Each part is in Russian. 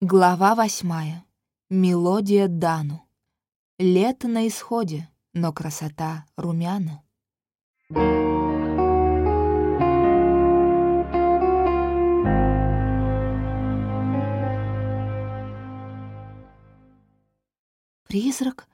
Глава восьмая. Мелодия Дану. Лето на исходе, но красота румяна. Призрак?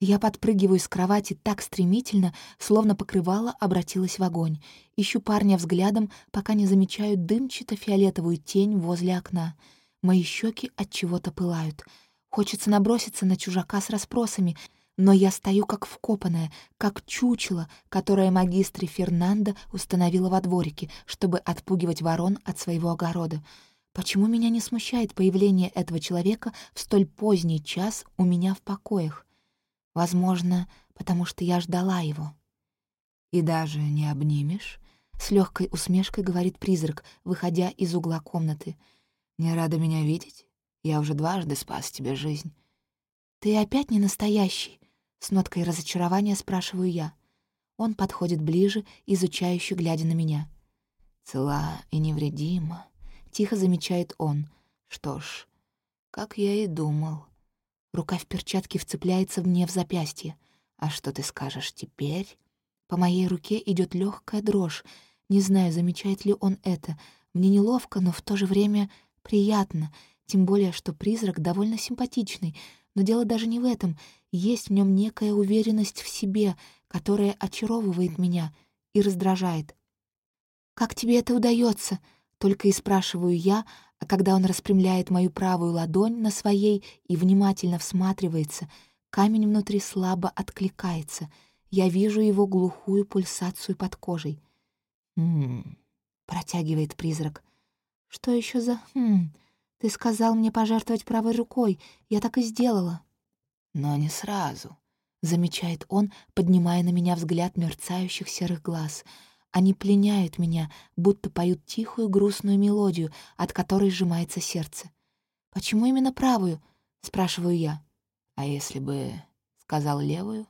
Я подпрыгиваю с кровати так стремительно, словно покрывало обратилось в огонь. Ищу парня взглядом, пока не замечаю дымчато-фиолетовую тень возле окна — Мои щеки от чего-то пылают. Хочется наброситься на чужака с расспросами, но я стою как вкопанная, как чучело, которое магистре Фернандо установила во дворике, чтобы отпугивать ворон от своего огорода. Почему меня не смущает появление этого человека в столь поздний час у меня в покоях? Возможно, потому что я ждала его. «И даже не обнимешь?» — с легкой усмешкой говорит призрак, выходя из угла комнаты — не рада меня видеть? Я уже дважды спас тебе жизнь. Ты опять не настоящий? С ноткой разочарования спрашиваю я. Он подходит ближе, изучающе глядя на меня. Цела и невредима, тихо замечает он. Что ж, как я и думал. Рука в перчатке вцепляется мне в запястье. А что ты скажешь теперь? По моей руке идет легкая дрожь. Не знаю, замечает ли он это. Мне неловко, но в то же время Приятно, тем более, что призрак довольно симпатичный, но дело даже не в этом. Есть в нем некая уверенность в себе, которая очаровывает меня и раздражает. «Как тебе это удается? только и спрашиваю я, а когда он распрямляет мою правую ладонь на своей и внимательно всматривается, камень внутри слабо откликается. Я вижу его глухую пульсацию под кожей. «М-м-м», протягивает призрак. «Что еще за... Хм... Ты сказал мне пожертвовать правой рукой. Я так и сделала». «Но не сразу», — замечает он, поднимая на меня взгляд мерцающих серых глаз. Они пленяют меня, будто поют тихую грустную мелодию, от которой сжимается сердце. «Почему именно правую?» — спрашиваю я. «А если бы...» — сказал левую?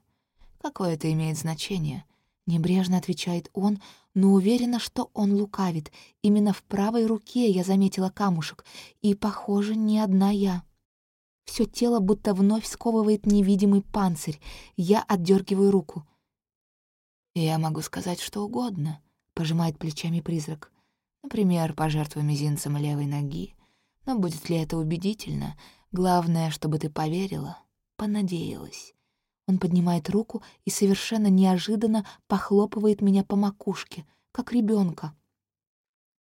«Какое это имеет значение?» Небрежно отвечает он, но уверена, что он лукавит. Именно в правой руке я заметила камушек, и, похоже, не одна я. Все тело будто вновь сковывает невидимый панцирь. Я отдергиваю руку. «Я могу сказать что угодно», — пожимает плечами призрак. «Например, пожертвуй мизинцем левой ноги. Но будет ли это убедительно? Главное, чтобы ты поверила, понадеялась. Он поднимает руку и совершенно неожиданно похлопывает меня по макушке, как ребенка.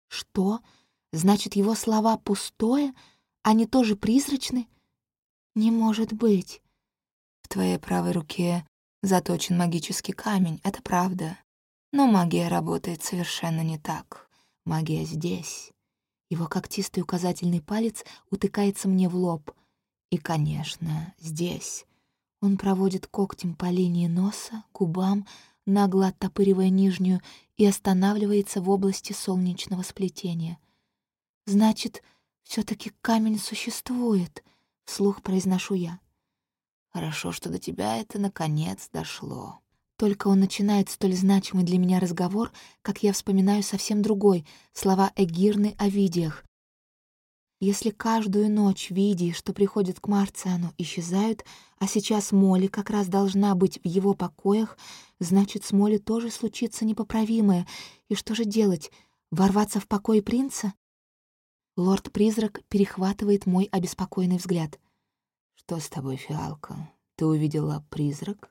Что? Значит, его слова пустое? Они тоже призрачны? Не может быть. В твоей правой руке заточен магический камень, это правда. Но магия работает совершенно не так. Магия здесь. Его когтистый указательный палец утыкается мне в лоб. И, конечно, здесь. Он проводит когтем по линии носа, губам, нагло оттопыривая нижнюю, и останавливается в области солнечного сплетения. «Значит, все таки камень существует», — вслух произношу я. «Хорошо, что до тебя это, наконец, дошло». Только он начинает столь значимый для меня разговор, как я вспоминаю совсем другой, слова Эгирны о видиях, если каждую ночь види, что приходит к Марциану, исчезают, а сейчас Молли как раз должна быть в его покоях, значит, с Молли тоже случится непоправимое. И что же делать? Ворваться в покой принца? Лорд-призрак перехватывает мой обеспокоенный взгляд. «Что с тобой, фиалка? Ты увидела призрак?»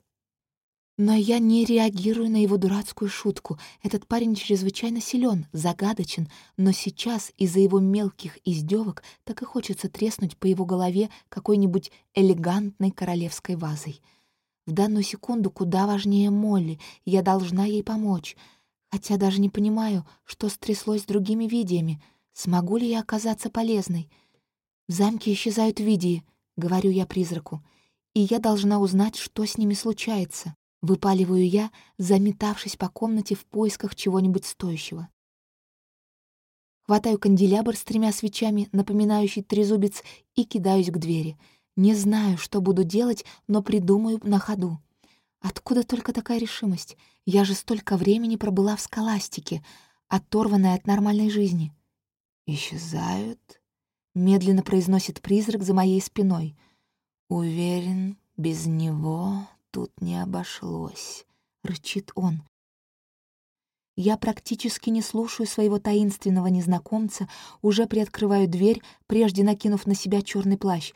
Но я не реагирую на его дурацкую шутку. Этот парень чрезвычайно силен, загадочен, но сейчас из-за его мелких издевок так и хочется треснуть по его голове какой-нибудь элегантной королевской вазой. В данную секунду куда важнее Молли, я должна ей помочь. Хотя даже не понимаю, что стряслось с другими видиями. Смогу ли я оказаться полезной? В замке исчезают видии, — говорю я призраку, — и я должна узнать, что с ними случается. Выпаливаю я, заметавшись по комнате в поисках чего-нибудь стоящего. Хватаю канделябр с тремя свечами, напоминающий трезубец, и кидаюсь к двери. Не знаю, что буду делать, но придумаю на ходу. Откуда только такая решимость? Я же столько времени пробыла в скаластике, оторванная от нормальной жизни. «Исчезают?» — медленно произносит призрак за моей спиной. «Уверен, без него тут не обошлось», — рычит он. Я практически не слушаю своего таинственного незнакомца, уже приоткрываю дверь, прежде накинув на себя черный плащ.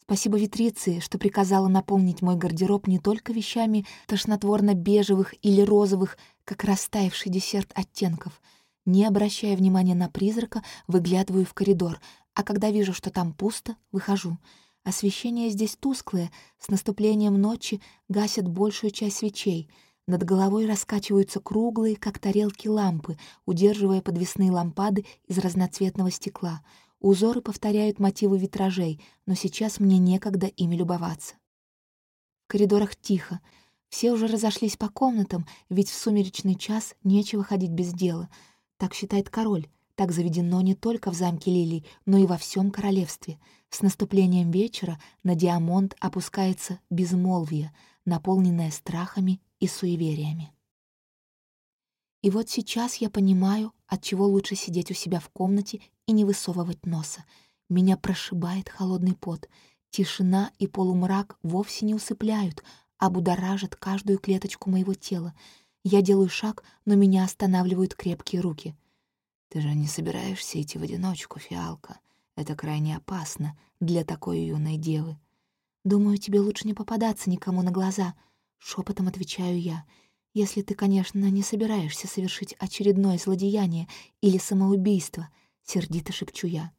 Спасибо Витриции, что приказала наполнить мой гардероб не только вещами тошнотворно-бежевых или розовых, как растаявший десерт оттенков. Не обращая внимания на призрака, выглядываю в коридор, а когда вижу, что там пусто, выхожу. Освещение здесь тусклое, с наступлением ночи гасят большую часть свечей — над головой раскачиваются круглые, как тарелки, лампы, удерживая подвесные лампады из разноцветного стекла. Узоры повторяют мотивы витражей, но сейчас мне некогда ими любоваться. В коридорах тихо. Все уже разошлись по комнатам, ведь в сумеречный час нечего ходить без дела. Так считает король. Так заведено не только в замке Лилий, но и во всем королевстве. С наступлением вечера на Диамонт опускается безмолвие, наполненное страхами и суевериями. И вот сейчас я понимаю, от чего лучше сидеть у себя в комнате и не высовывать носа. Меня прошибает холодный пот. Тишина и полумрак вовсе не усыпляют, а будоражат каждую клеточку моего тела. Я делаю шаг, но меня останавливают крепкие руки. «Ты же не собираешься идти в одиночку, фиалка? Это крайне опасно для такой юной девы». «Думаю, тебе лучше не попадаться никому на глаза», Шепотом отвечаю я. «Если ты, конечно, не собираешься совершить очередное злодеяние или самоубийство», — сердито шепчу я.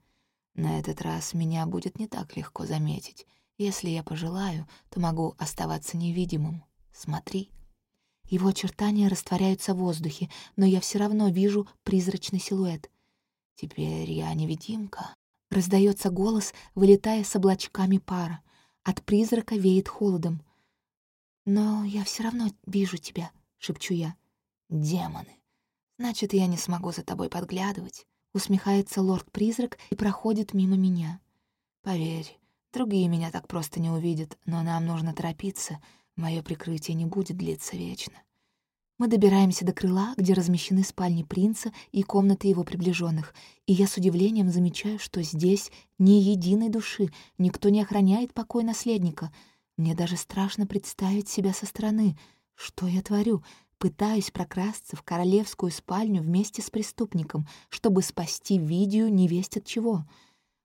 «На этот раз меня будет не так легко заметить. Если я пожелаю, то могу оставаться невидимым. Смотри». Его очертания растворяются в воздухе, но я все равно вижу призрачный силуэт. «Теперь я невидимка», — раздается голос, вылетая с облачками пара. От призрака веет холодом. «Но я все равно вижу тебя», — шепчу я. «Демоны! Значит, я не смогу за тобой подглядывать», — усмехается лорд-призрак и проходит мимо меня. «Поверь, другие меня так просто не увидят, но нам нужно торопиться, мое прикрытие не будет длиться вечно». Мы добираемся до крыла, где размещены спальни принца и комнаты его приближенных, и я с удивлением замечаю, что здесь ни единой души, никто не охраняет покой наследника — мне даже страшно представить себя со стороны. Что я творю? Пытаюсь прокрасться в королевскую спальню вместе с преступником, чтобы спасти Видию невесть от чего.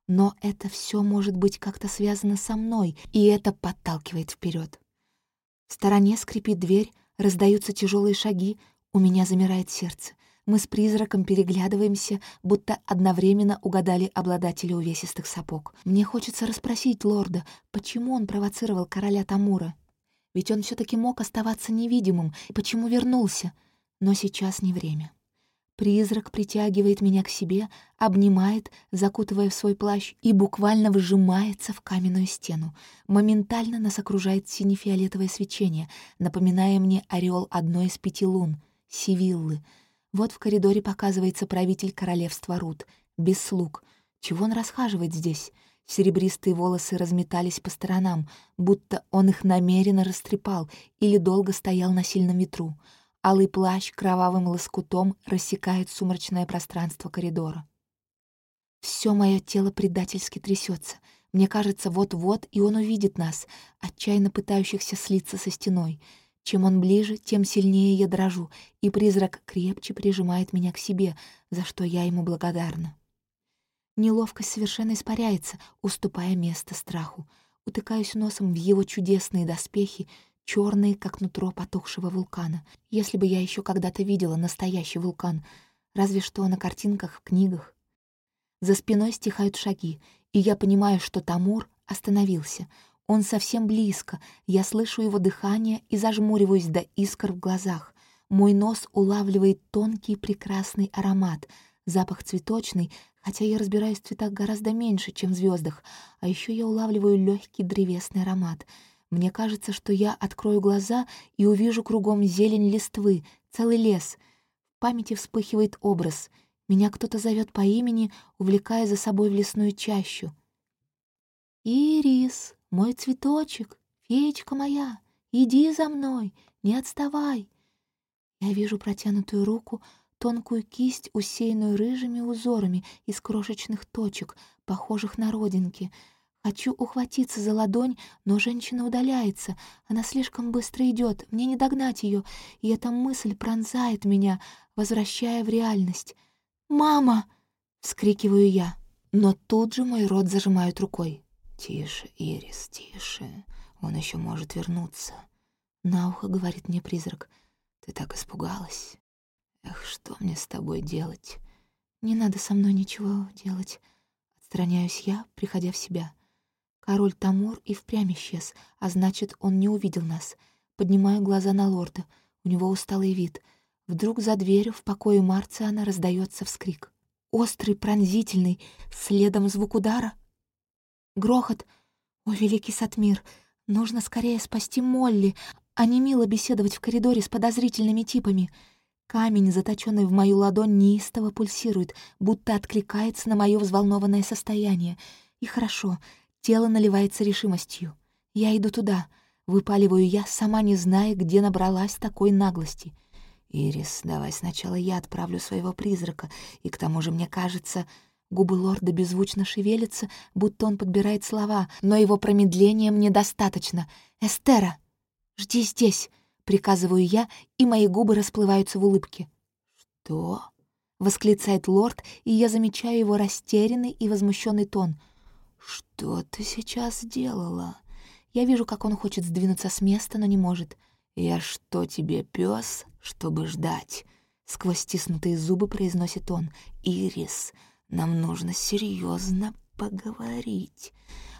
Но это все может быть как-то связано со мной, и это подталкивает вперед. В стороне скрипит дверь, раздаются тяжелые шаги, у меня замирает сердце. Мы с призраком переглядываемся, будто одновременно угадали обладателя увесистых сапог. Мне хочется расспросить лорда, почему он провоцировал короля Тамура. Ведь он все таки мог оставаться невидимым, и почему вернулся. Но сейчас не время. Призрак притягивает меня к себе, обнимает, закутывая в свой плащ, и буквально выжимается в каменную стену. Моментально нас окружает сине-фиолетовое свечение, напоминая мне орел одной из пяти лун — Сивиллы — вот в коридоре показывается правитель королевства Рут, без слуг. Чего он расхаживает здесь? Серебристые волосы разметались по сторонам, будто он их намеренно растрепал или долго стоял на сильном ветру. Алый плащ кровавым лоскутом рассекает сумрачное пространство коридора. Все мое тело предательски трясется. Мне кажется, вот-вот и он увидит нас, отчаянно пытающихся слиться со стеной — чем он ближе, тем сильнее я дрожу, и призрак крепче прижимает меня к себе, за что я ему благодарна. Неловкость совершенно испаряется, уступая место страху. Утыкаюсь носом в его чудесные доспехи, черные, как нутро потухшего вулкана. Если бы я еще когда-то видела настоящий вулкан, разве что на картинках в книгах. За спиной стихают шаги, и я понимаю, что Тамур остановился — он совсем близко, я слышу его дыхание и зажмуриваюсь до искр в глазах. Мой нос улавливает тонкий прекрасный аромат, запах цветочный, хотя я разбираюсь в цветах гораздо меньше, чем в звездах, а еще я улавливаю легкий древесный аромат. Мне кажется, что я открою глаза и увижу кругом зелень листвы, целый лес. В памяти вспыхивает образ. Меня кто-то зовет по имени, увлекая за собой в лесную чащу. «Ирис!» Мой цветочек, феечка моя, иди за мной, не отставай. Я вижу протянутую руку, тонкую кисть, усеянную рыжими узорами из крошечных точек, похожих на родинки. Хочу ухватиться за ладонь, но женщина удаляется. Она слишком быстро идет, мне не догнать ее, и эта мысль пронзает меня, возвращая в реальность. «Мама!» — вскрикиваю я, но тут же мой рот зажимают рукой. «Тише, Ирис, тише. Он еще может вернуться». На ухо говорит мне призрак. «Ты так испугалась. Эх, что мне с тобой делать?» «Не надо со мной ничего делать». Отстраняюсь я, приходя в себя. Король Тамур и впрямь исчез, а значит, он не увидел нас. Поднимаю глаза на лорда. У него усталый вид. Вдруг за дверью в покое Марциана раздается вскрик. Острый, пронзительный, следом звук удара. Грохот. О, великий Сатмир! Нужно скорее спасти Молли, а не мило беседовать в коридоре с подозрительными типами. Камень, заточенный в мою ладонь, неистово пульсирует, будто откликается на мое взволнованное состояние. И хорошо, тело наливается решимостью. Я иду туда, выпаливаю я, сама не зная, где набралась такой наглости. «Ирис, давай сначала я отправлю своего призрака, и к тому же, мне кажется...» Губы лорда беззвучно шевелятся, будто он подбирает слова, но его промедления мне достаточно. «Эстера, жди здесь!» — приказываю я, и мои губы расплываются в улыбке. «Что?» — восклицает лорд, и я замечаю его растерянный и возмущенный тон. «Что ты сейчас сделала?» Я вижу, как он хочет сдвинуться с места, но не может. «Я что тебе, пес, чтобы ждать?» Сквозь стиснутые зубы произносит он. «Ирис, нам нужно серьезно поговорить».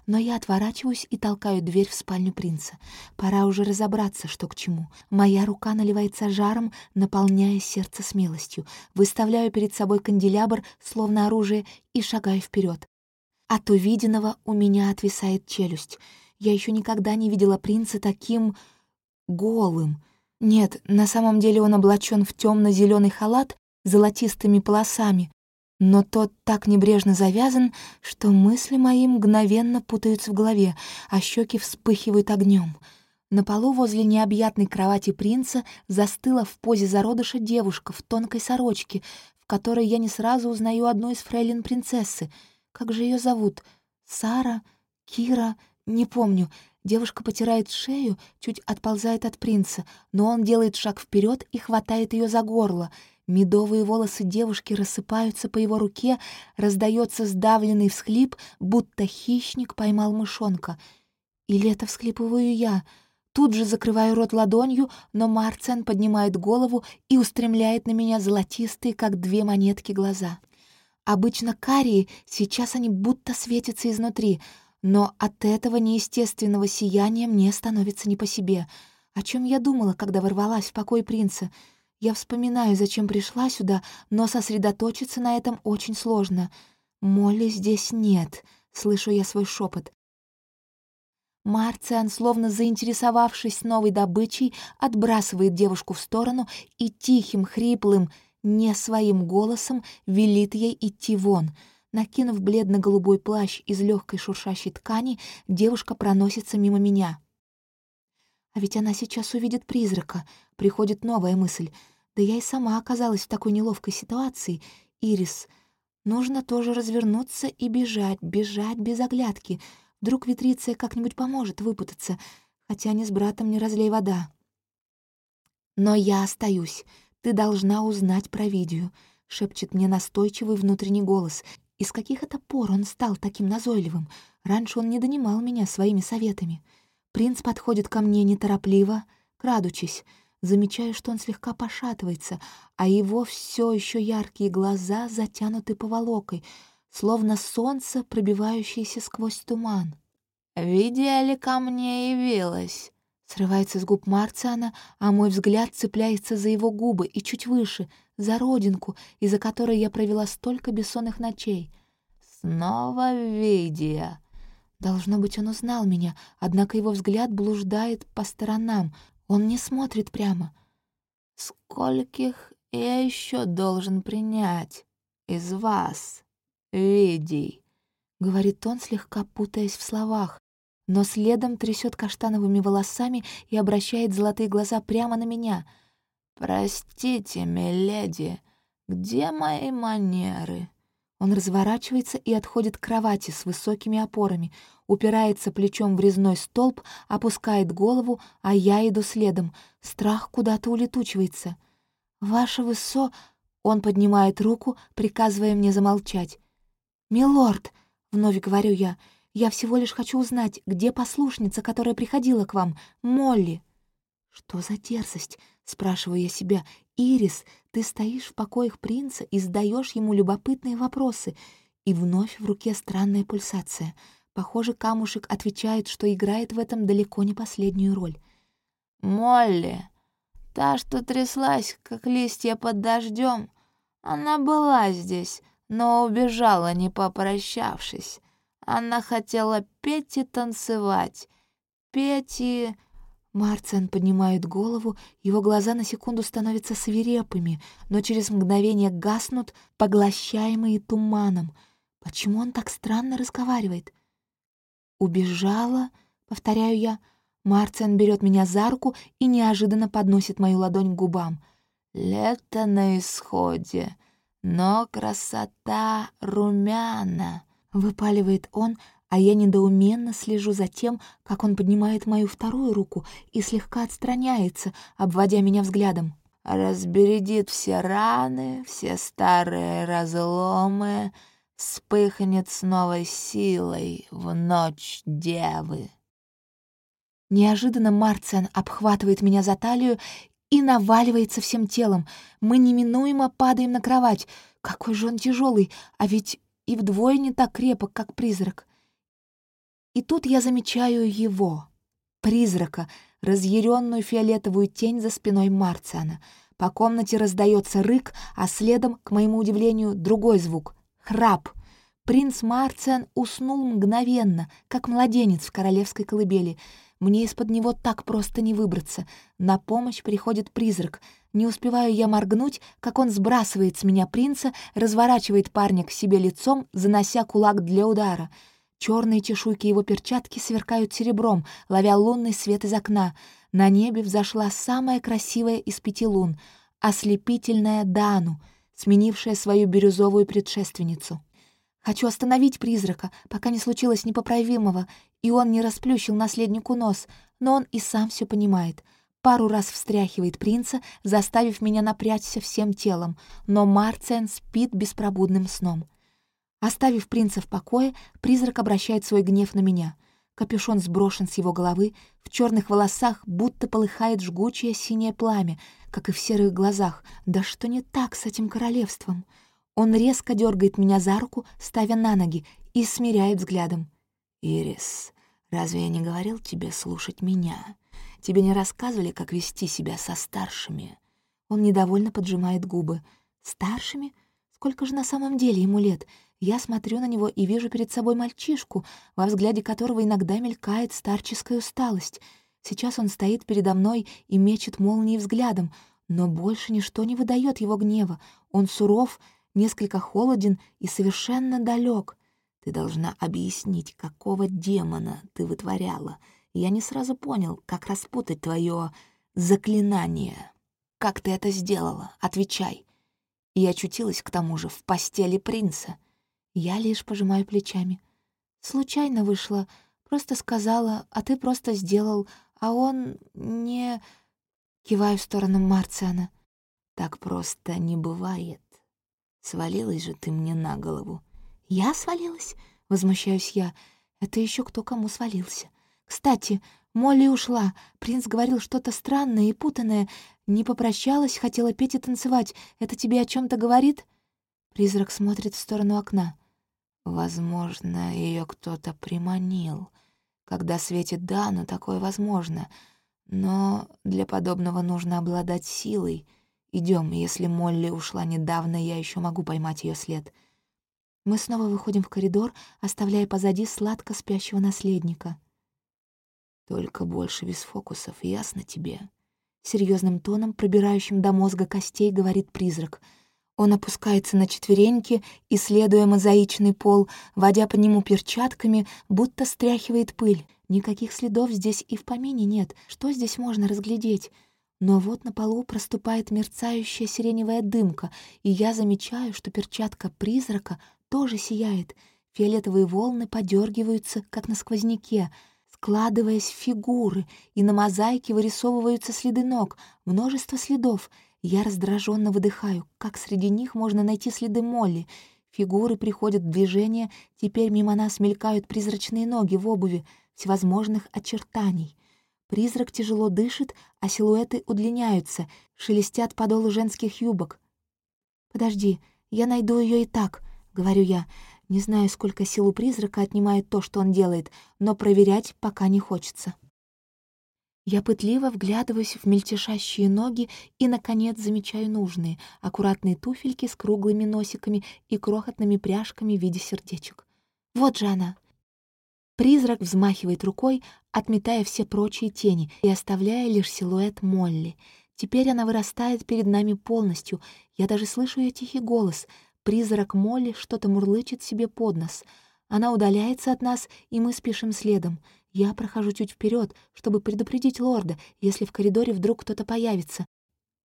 Но я отворачиваюсь и толкаю дверь в спальню принца. Пора уже разобраться, что к чему. Моя рука наливается жаром, наполняя сердце смелостью. Выставляю перед собой канделябр, словно оружие, и шагаю вперед. От увиденного у меня отвисает челюсть. Я еще никогда не видела принца таким голым. Нет, на самом деле он облачен в темно зеленый халат с золотистыми полосами, но тот так небрежно завязан, что мысли мои мгновенно путаются в голове, а щеки вспыхивают огнем. На полу возле необъятной кровати принца застыла в позе зародыша девушка в тонкой сорочке, в которой я не сразу узнаю одну из фрейлин принцессы. Как же ее зовут? Сара? Кира? Не помню. Девушка потирает шею, чуть отползает от принца, но он делает шаг вперед и хватает ее за горло. Медовые волосы девушки рассыпаются по его руке, раздается сдавленный всхлип, будто хищник поймал мышонка. Или это всхлипываю я? Тут же закрываю рот ладонью, но Марцен поднимает голову и устремляет на меня золотистые, как две монетки, глаза. Обычно карие, сейчас они будто светятся изнутри — но от этого неестественного сияния мне становится не по себе. О чем я думала, когда ворвалась в покой принца? Я вспоминаю, зачем пришла сюда, но сосредоточиться на этом очень сложно. Молли здесь нет, слышу я свой шепот. Марциан, словно заинтересовавшись новой добычей, отбрасывает девушку в сторону и тихим, хриплым, не своим голосом велит ей идти вон — Накинув бледно-голубой плащ из легкой шуршащей ткани, девушка проносится мимо меня. А ведь она сейчас увидит призрака. Приходит новая мысль. Да я и сама оказалась в такой неловкой ситуации. Ирис, нужно тоже развернуться и бежать, бежать без оглядки. Вдруг Витриция как-нибудь поможет выпутаться, хотя ни с братом не разлей вода. Но я остаюсь. Ты должна узнать про видео, — шепчет мне настойчивый внутренний голос — и с каких это пор он стал таким назойливым? Раньше он не донимал меня своими советами. Принц подходит ко мне неторопливо, крадучись. Замечаю, что он слегка пошатывается, а его все еще яркие глаза затянуты поволокой, словно солнце, пробивающееся сквозь туман. «Видели, ко мне явилась?» Срывается с губ Марциана, а мой взгляд цепляется за его губы и чуть выше, за родинку, из-за которой я провела столько бессонных ночей. «Снова Видия!» Должно быть, он узнал меня, однако его взгляд блуждает по сторонам. Он не смотрит прямо. «Скольких я еще должен принять из вас, Видий?» — говорит он, слегка путаясь в словах но следом трясет каштановыми волосами и обращает золотые глаза прямо на меня. «Простите, миледи, где мои манеры? Он разворачивается и отходит к кровати с высокими опорами, упирается плечом в резной столб, опускает голову, а я иду следом. Страх куда-то улетучивается. «Ваше высо...» Он поднимает руку, приказывая мне замолчать. «Милорд!» — вновь говорю я. «Я всего лишь хочу узнать, где послушница, которая приходила к вам, Молли?» «Что за дерзость?» — спрашиваю я себя. «Ирис, ты стоишь в покоях принца и задаешь ему любопытные вопросы». И вновь в руке странная пульсация. Похоже, камушек отвечает, что играет в этом далеко не последнюю роль. «Молли, та, что тряслась, как листья под дождем, она была здесь, но убежала, не попрощавшись. Она хотела петь и танцевать. Петь и... Марциан поднимает голову, его глаза на секунду становятся свирепыми, но через мгновение гаснут, поглощаемые туманом. Почему он так странно разговаривает? «Убежала?» — повторяю я. Марциан берет меня за руку и неожиданно подносит мою ладонь к губам. «Лето на исходе, но красота румяна», — выпаливает он, а я недоуменно слежу за тем, как он поднимает мою вторую руку и слегка отстраняется, обводя меня взглядом. «Разбередит все раны, все старые разломы, вспыхнет с новой силой в ночь девы». Неожиданно Марциан обхватывает меня за талию и наваливается всем телом. Мы неминуемо падаем на кровать. Какой же он тяжелый, а ведь и вдвое не так крепок, как призрак. И тут я замечаю его, призрака, разъяренную фиолетовую тень за спиной Марциана. По комнате раздается рык, а следом, к моему удивлению, другой звук — храп. Принц Марциан уснул мгновенно, как младенец в королевской колыбели. Мне из-под него так просто не выбраться. На помощь приходит призрак. Не успеваю я моргнуть, как он сбрасывает с меня принца, разворачивает парня к себе лицом, занося кулак для удара — Черные чешуйки его перчатки сверкают серебром, ловя лунный свет из окна. На небе взошла самая красивая из пяти лун — ослепительная Дану, сменившая свою бирюзовую предшественницу. Хочу остановить призрака, пока не случилось непоправимого, и он не расплющил наследнику нос, но он и сам все понимает. Пару раз встряхивает принца, заставив меня напрячься всем телом, но Марциан спит беспробудным сном. Оставив принца в покое, призрак обращает свой гнев на меня. Капюшон сброшен с его головы, в черных волосах будто полыхает жгучее синее пламя, как и в серых глазах. Да что не так с этим королевством? Он резко дергает меня за руку, ставя на ноги, и смиряет взглядом. «Ирис, разве я не говорил тебе слушать меня? Тебе не рассказывали, как вести себя со старшими?» Он недовольно поджимает губы. «Старшими? Сколько же на самом деле ему лет?» Я смотрю на него и вижу перед собой мальчишку, во взгляде которого иногда мелькает старческая усталость. Сейчас он стоит передо мной и мечет молнией взглядом, но больше ничто не выдает его гнева. Он суров, несколько холоден и совершенно далек. Ты должна объяснить, какого демона ты вытворяла. Я не сразу понял, как распутать твое заклинание. Как ты это сделала? Отвечай. И очутилась к тому же в постели принца. Я лишь пожимаю плечами. Случайно вышла, просто сказала, а ты просто сделал, а он не... Киваю в сторону Марциана. Так просто не бывает. Свалилась же ты мне на голову. Я свалилась? Возмущаюсь я. Это еще кто кому свалился. Кстати, Молли ушла. Принц говорил что-то странное и путанное. Не попрощалась, хотела петь и танцевать. Это тебе о чем то говорит? Призрак смотрит в сторону окна. Возможно, ее кто-то приманил. Когда светит да, но такое возможно. Но для подобного нужно обладать силой. Идем, если Молли ушла недавно, я еще могу поймать ее след. Мы снова выходим в коридор, оставляя позади сладко спящего наследника. Только больше без фокусов, ясно тебе? Серьезным тоном, пробирающим до мозга костей, говорит призрак — он опускается на четвереньки, исследуя мозаичный пол, водя по нему перчатками, будто стряхивает пыль. Никаких следов здесь и в помине нет. Что здесь можно разглядеть? Но вот на полу проступает мерцающая сиреневая дымка, и я замечаю, что перчатка призрака тоже сияет. Фиолетовые волны подергиваются, как на сквозняке, складываясь в фигуры, и на мозаике вырисовываются следы ног, множество следов. Я раздраженно выдыхаю, как среди них можно найти следы Молли. Фигуры приходят в движение, теперь мимо нас мелькают призрачные ноги в обуви всевозможных очертаний. Призрак тяжело дышит, а силуэты удлиняются, шелестят подолы женских юбок. «Подожди, я найду ее и так», — говорю я. Не знаю, сколько сил у призрака отнимает то, что он делает, но проверять пока не хочется. Я пытливо вглядываюсь в мельтешащие ноги и, наконец, замечаю нужные, аккуратные туфельки с круглыми носиками и крохотными пряжками в виде сердечек. Вот же она. Призрак взмахивает рукой, отметая все прочие тени и оставляя лишь силуэт Молли. Теперь она вырастает перед нами полностью. Я даже слышу ее тихий голос. Призрак Молли что-то мурлычет себе под нос. Она удаляется от нас, и мы спешим следом. Я прохожу чуть вперед, чтобы предупредить лорда, если в коридоре вдруг кто-то появится.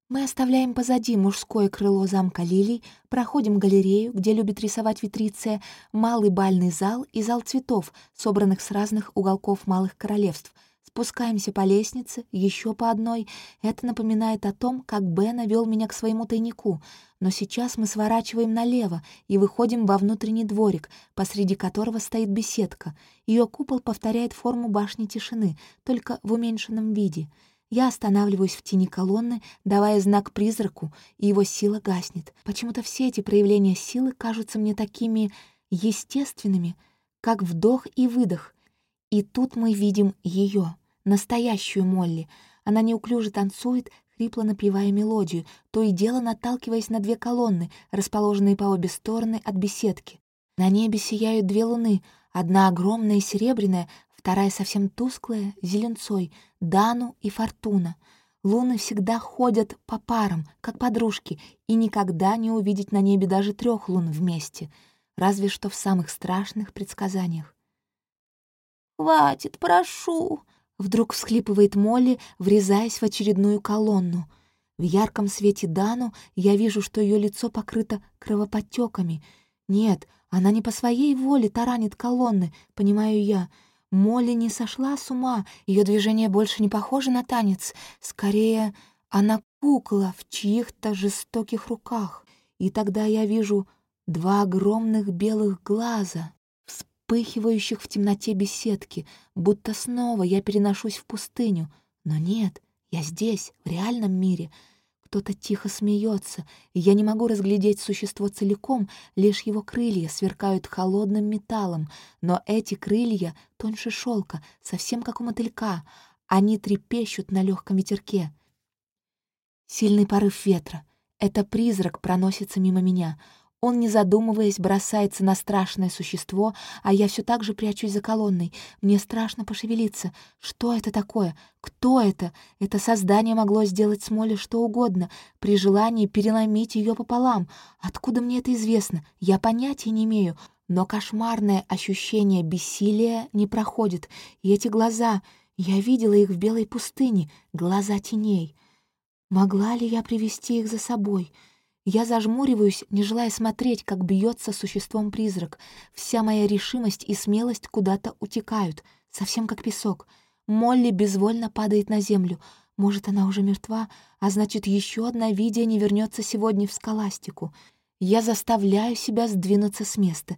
Мы оставляем позади мужское крыло замка Лилий, проходим галерею, где любит рисовать Витриция, малый бальный зал и зал цветов, собранных с разных уголков малых королевств — Спускаемся по лестнице, еще по одной. Это напоминает о том, как Бена вел меня к своему тайнику. Но сейчас мы сворачиваем налево и выходим во внутренний дворик, посреди которого стоит беседка. Ее купол повторяет форму башни тишины, только в уменьшенном виде. Я останавливаюсь в тени колонны, давая знак призраку, и его сила гаснет. Почему-то все эти проявления силы кажутся мне такими естественными, как вдох и выдох. И тут мы видим ее настоящую Молли. Она неуклюже танцует, хрипло напевая мелодию, то и дело наталкиваясь на две колонны, расположенные по обе стороны от беседки. На небе сияют две луны, одна огромная и серебряная, вторая совсем тусклая, зеленцой, Дану и Фортуна. Луны всегда ходят по парам, как подружки, и никогда не увидеть на небе даже трех лун вместе, разве что в самых страшных предсказаниях. «Хватит, прошу!» Вдруг всхлипывает Молли, врезаясь в очередную колонну. В ярком свете Дану я вижу, что ее лицо покрыто кровоподтеками. Нет, она не по своей воле таранит колонны, понимаю я. Молли не сошла с ума, ее движение больше не похоже на танец. Скорее, она кукла в чьих-то жестоких руках. И тогда я вижу два огромных белых глаза, вспыхивающих в темноте беседки, будто снова я переношусь в пустыню. Но нет, я здесь, в реальном мире. Кто-то тихо смеется, и я не могу разглядеть существо целиком, лишь его крылья сверкают холодным металлом, но эти крылья тоньше шелка, совсем как у мотылька. Они трепещут на легком ветерке. Сильный порыв ветра. Это призрак проносится мимо меня — он, не задумываясь, бросается на страшное существо, а я все так же прячусь за колонной. Мне страшно пошевелиться. Что это такое? Кто это? Это создание могло сделать с Молли что угодно, при желании переломить ее пополам. Откуда мне это известно? Я понятия не имею. Но кошмарное ощущение бессилия не проходит. И эти глаза... Я видела их в белой пустыне, глаза теней. Могла ли я привести их за собой?» Я зажмуриваюсь, не желая смотреть, как бьется существом призрак. Вся моя решимость и смелость куда-то утекают, совсем как песок. Молли безвольно падает на землю. Может, она уже мертва, а значит, еще одна видео не вернется сегодня в скаластику. Я заставляю себя сдвинуться с места,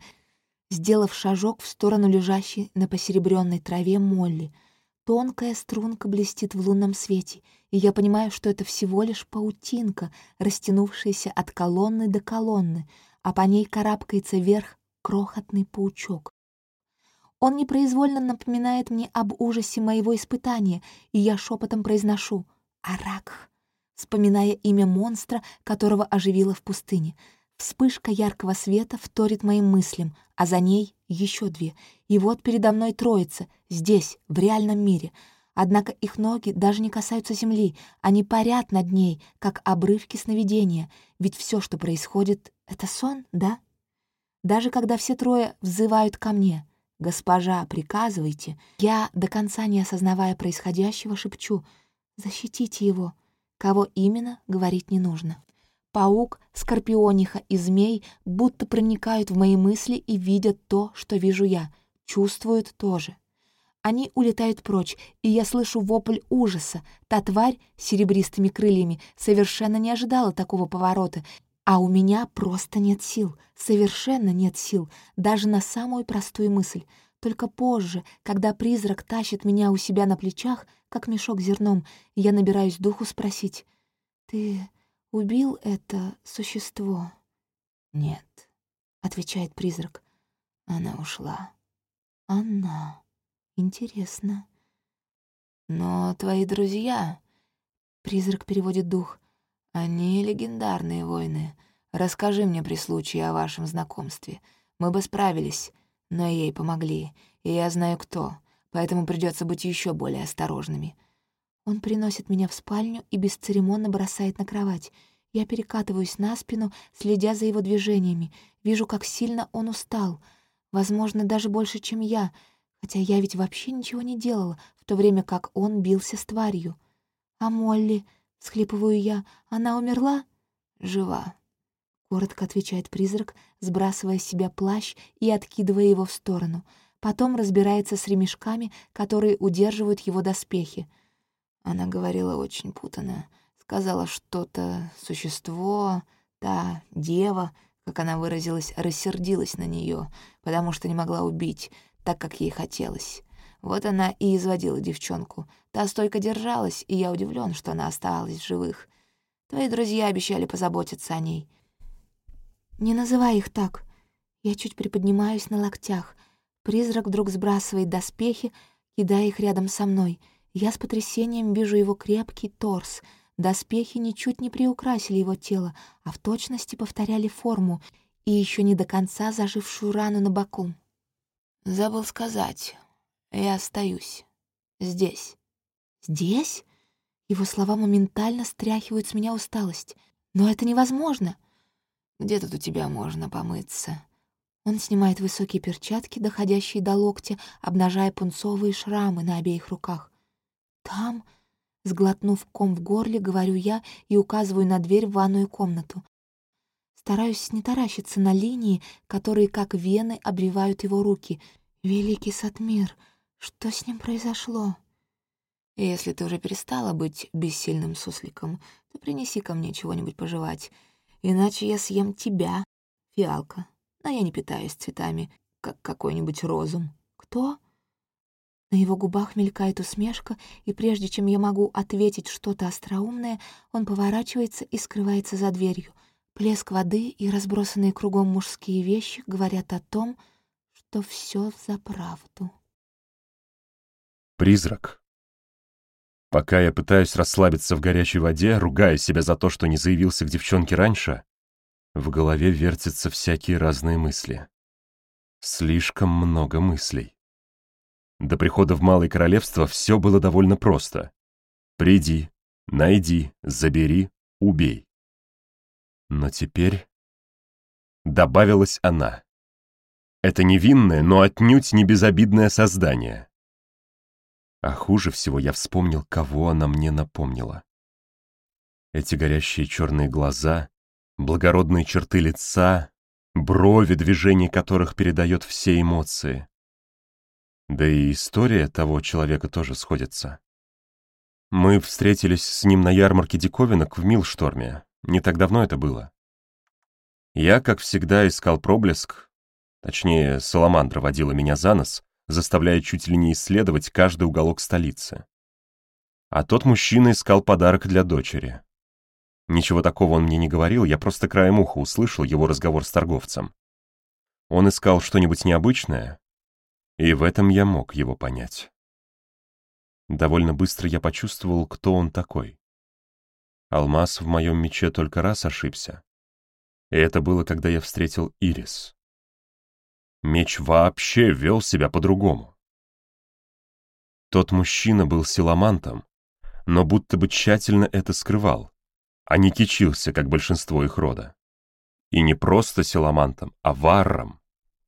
сделав шажок в сторону лежащей на посеребренной траве Молли. Тонкая струнка блестит в лунном свете — и я понимаю, что это всего лишь паутинка, растянувшаяся от колонны до колонны, а по ней карабкается вверх крохотный паучок. Он непроизвольно напоминает мне об ужасе моего испытания, и я шепотом произношу «Аракх», вспоминая имя монстра, которого оживила в пустыне. Вспышка яркого света вторит моим мыслям, а за ней еще две. И вот передо мной троица, здесь, в реальном мире — Однако их ноги даже не касаются земли, они парят над ней, как обрывки сновидения, ведь все, что происходит, — это сон, да? Даже когда все трое взывают ко мне, «Госпожа, приказывайте», я, до конца не осознавая происходящего, шепчу, «Защитите его». Кого именно, говорить не нужно. Паук, скорпиониха и змей будто проникают в мои мысли и видят то, что вижу я, чувствуют тоже. Они улетают прочь, и я слышу вопль ужаса. Та тварь с серебристыми крыльями совершенно не ожидала такого поворота, а у меня просто нет сил, совершенно нет сил, даже на самую простую мысль. Только позже, когда призрак тащит меня у себя на плечах, как мешок зерном, я набираюсь духу спросить, «Ты убил это существо?» «Нет», — отвечает призрак. Она ушла. «Она. Интересно». «Но твои друзья...» Призрак переводит дух. «Они легендарные воины. Расскажи мне при случае о вашем знакомстве. Мы бы справились, но ей помогли, и я знаю кто, поэтому придется быть еще более осторожными. Он приносит меня в спальню и бесцеремонно бросает на кровать. Я перекатываюсь на спину, следя за его движениями. Вижу, как сильно он устал. Возможно, даже больше, чем я, хотя я ведь вообще ничего не делала, в то время как он бился с тварью. «А Молли?» — схлипываю я. «Она умерла?» «Жива», — коротко отвечает призрак, сбрасывая с себя плащ и откидывая его в сторону. Потом разбирается с ремешками, которые удерживают его доспехи. Она говорила очень путанно. Сказала что-то существо, та дева, как она выразилась, рассердилась на нее, потому что не могла убить, так как ей хотелось. Вот она и изводила девчонку. Та стойко держалась, и я удивлен, что она осталась в живых. Твои друзья обещали позаботиться о ней. «Не называй их так». Я чуть приподнимаюсь на локтях. Призрак вдруг сбрасывает доспехи, кидая их рядом со мной — я с потрясением вижу его крепкий торс. Доспехи ничуть не приукрасили его тело, а в точности повторяли форму и еще не до конца зажившую рану на боку. «Забыл сказать. Я остаюсь. Здесь». «Здесь?» Его слова моментально стряхивают с меня усталость. «Но это невозможно!» «Где тут у тебя можно помыться?» Он снимает высокие перчатки, доходящие до локтя, обнажая пунцовые шрамы на обеих руках. «Там?» — сглотнув ком в горле, говорю я и указываю на дверь в ванную комнату. Стараюсь не таращиться на линии, которые, как вены, обвивают его руки. «Великий Сатмир, что с ним произошло?» «Если ты уже перестала быть бессильным сусликом, то принеси ко мне чего-нибудь пожевать, иначе я съем тебя, фиалка, но я не питаюсь цветами, как какой-нибудь розум». «Кто?» На его губах мелькает усмешка, и прежде чем я могу ответить что-то остроумное, он поворачивается и скрывается за дверью. Плеск воды и разбросанные кругом мужские вещи говорят о том, что все за правду. Призрак. Пока я пытаюсь расслабиться в горячей воде, ругая себя за то, что не заявился к девчонке раньше, в голове вертятся всякие разные мысли. Слишком много мыслей. До прихода в Малое Королевство все было довольно просто. Приди, найди, забери, убей. Но теперь добавилась она. Это невинное, но отнюдь не безобидное создание. А хуже всего я вспомнил, кого она мне напомнила. Эти горящие черные глаза, благородные черты лица, брови, движение которых передает все эмоции. Да и история того человека тоже сходится. Мы встретились с ним на ярмарке диковинок в Милшторме. Не так давно это было. Я, как всегда, искал проблеск. Точнее, Саламандра водила меня за нос, заставляя чуть ли не исследовать каждый уголок столицы. А тот мужчина искал подарок для дочери. Ничего такого он мне не говорил, я просто краем уха услышал его разговор с торговцем. Он искал что-нибудь необычное, и в этом я мог его понять. Довольно быстро я почувствовал, кто он такой. Алмаз в моем мече только раз ошибся. И это было, когда я встретил Ирис. Меч вообще вел себя по-другому. Тот мужчина был силамантом, но будто бы тщательно это скрывал, а не кичился, как большинство их рода. И не просто силамантом, а варром.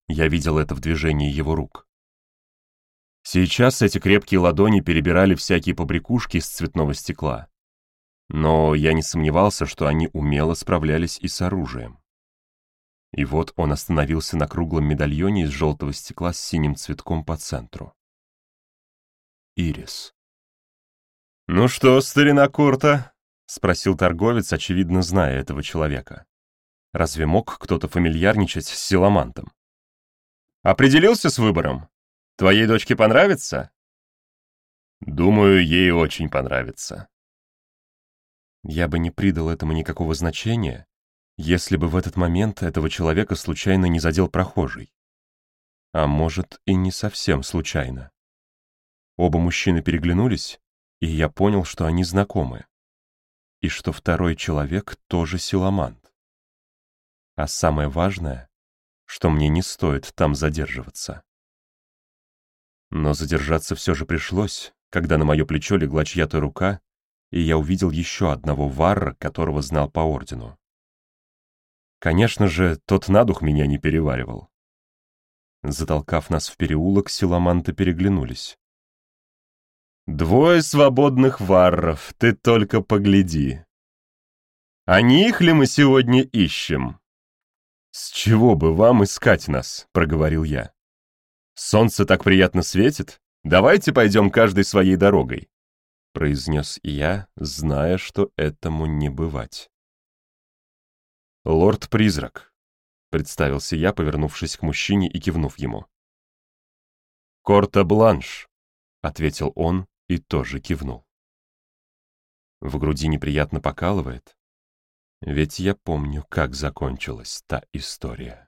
Я видел это в движении его рук. Сейчас эти крепкие ладони перебирали всякие побрякушки из цветного стекла. Но я не сомневался, что они умело справлялись и с оружием. И вот он остановился на круглом медальоне из желтого стекла с синим цветком по центру. Ирис. «Ну что, старина Курта?» — спросил торговец, очевидно зная этого человека. Разве мог кто-то фамильярничать с силамантом? «Определился с выбором? Твоей дочке понравится?» «Думаю, ей очень понравится». Я бы не придал этому никакого значения, если бы в этот момент этого человека случайно не задел прохожий. А может, и не совсем случайно. Оба мужчины переглянулись, и я понял, что они знакомы. И что второй человек тоже силамант. А самое важное, что мне не стоит там задерживаться. Но задержаться все же пришлось, когда на мое плечо легла чья-то рука, и я увидел еще одного варра, которого знал по ордену. Конечно же, тот на дух меня не переваривал. Затолкав нас в переулок, силаманты переглянулись. «Двое свободных варров, ты только погляди. А не их ли мы сегодня ищем?» «С чего бы вам искать нас?» — проговорил я. «Солнце так приятно светит. Давайте пойдем каждой своей дорогой», — произнес я, зная, что этому не бывать. «Лорд-призрак», — представился я, повернувшись к мужчине и кивнув ему. «Корта Бланш», — ответил он и тоже кивнул. В груди неприятно покалывает, ведь я помню, как закончилась та история.